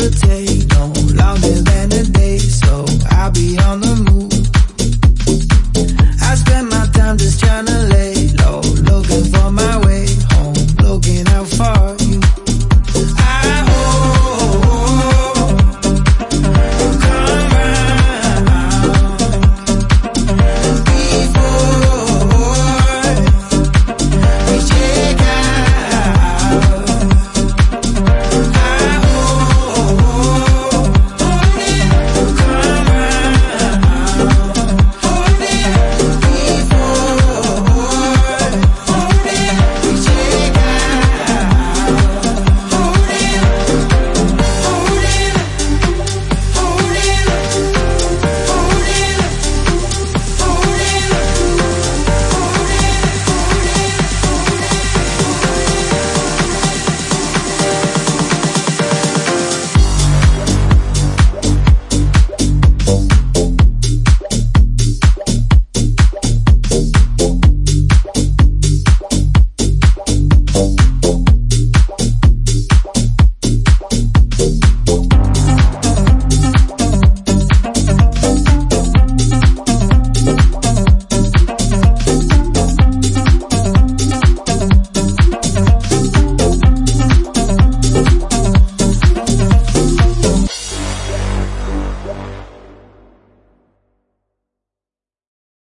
never take